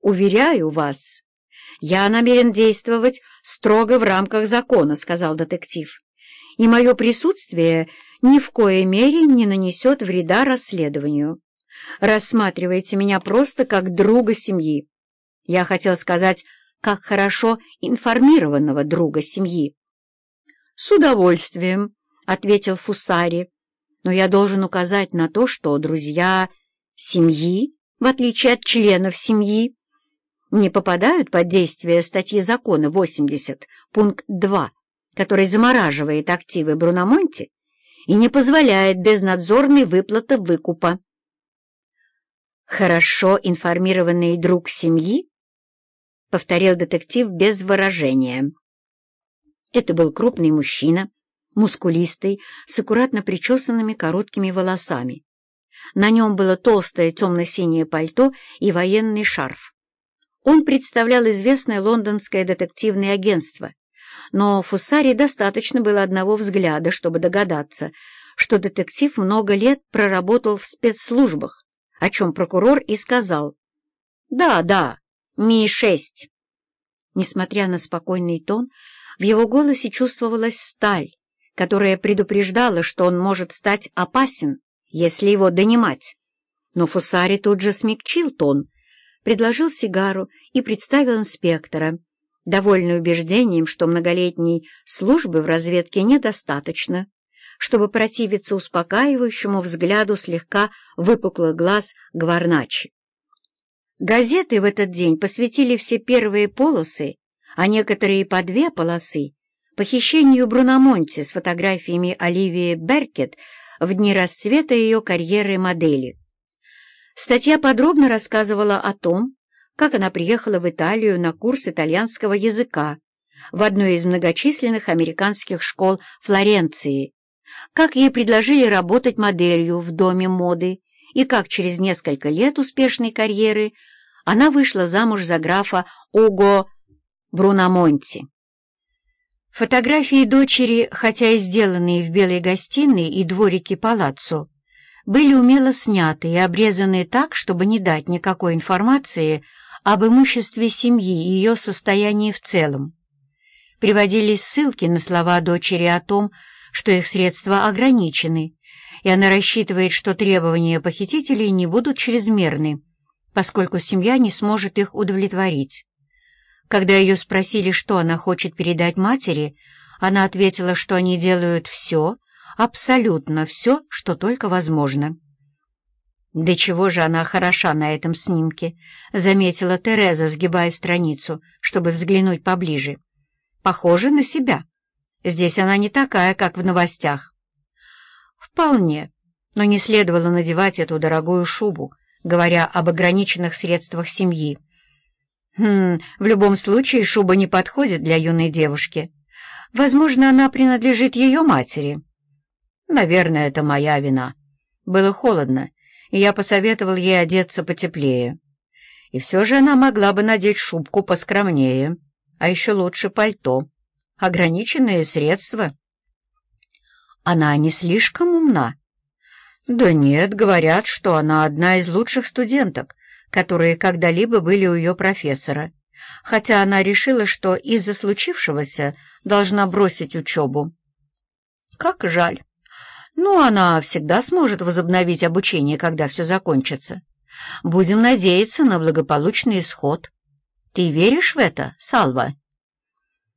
Уверяю вас, я намерен действовать строго в рамках закона, сказал детектив, и мое присутствие ни в коей мере не нанесет вреда расследованию. Рассматривайте меня просто как друга семьи. Я хотел сказать, как хорошо информированного друга семьи. «С удовольствием», — ответил Фусари, «но я должен указать на то, что друзья семьи, в отличие от членов семьи, не попадают под действие статьи закона 80, пункт 2, который замораживает активы Бруномонти и не позволяет безнадзорной выплаты выкупа. «Хорошо информированный друг семьи?» — повторил детектив без выражения. Это был крупный мужчина, мускулистый, с аккуратно причесанными короткими волосами. На нем было толстое темно-синее пальто и военный шарф. Он представлял известное лондонское детективное агентство, но Фусари достаточно было одного взгляда, чтобы догадаться, что детектив много лет проработал в спецслужбах, о чем прокурор и сказал. «Да, да, Ми-6». Несмотря на спокойный тон, в его голосе чувствовалась сталь, которая предупреждала, что он может стать опасен, если его донимать. Но Фусари тут же смягчил тон, предложил сигару и представил инспектора, довольный убеждением, что многолетней службы в разведке недостаточно, чтобы противиться успокаивающему взгляду слегка выпуклых глаз Гварначи. Газеты в этот день посвятили все первые полосы, а некоторые по две полосы, похищению Бруномонти с фотографиями Оливии Беркет в дни расцвета ее карьеры модели. Статья подробно рассказывала о том, как она приехала в Италию на курс итальянского языка в одной из многочисленных американских школ Флоренции, как ей предложили работать моделью в доме моды и как через несколько лет успешной карьеры она вышла замуж за графа Уго Бруномонти. Фотографии дочери, хотя и сделанные в белой гостиной и дворике палаццо, были умело сняты и обрезаны так, чтобы не дать никакой информации об имуществе семьи и ее состоянии в целом. Приводились ссылки на слова дочери о том, что их средства ограничены, и она рассчитывает, что требования похитителей не будут чрезмерны, поскольку семья не сможет их удовлетворить. Когда ее спросили, что она хочет передать матери, она ответила, что они делают все, абсолютно все, что только возможно. «Да чего же она хороша на этом снимке?» — заметила Тереза, сгибая страницу, чтобы взглянуть поближе. «Похожа на себя. Здесь она не такая, как в новостях». «Вполне, но не следовало надевать эту дорогую шубу, говоря об ограниченных средствах семьи. Хм, в любом случае шуба не подходит для юной девушки. Возможно, она принадлежит ее матери». «Наверное, это моя вина. Было холодно» и я посоветовал ей одеться потеплее. И все же она могла бы надеть шубку поскромнее, а еще лучше пальто. Ограниченные средства. Она не слишком умна? Да нет, говорят, что она одна из лучших студенток, которые когда-либо были у ее профессора, хотя она решила, что из-за случившегося должна бросить учебу. Как жаль. Ну, она всегда сможет возобновить обучение, когда все закончится. Будем надеяться на благополучный исход. Ты веришь в это, Салва?»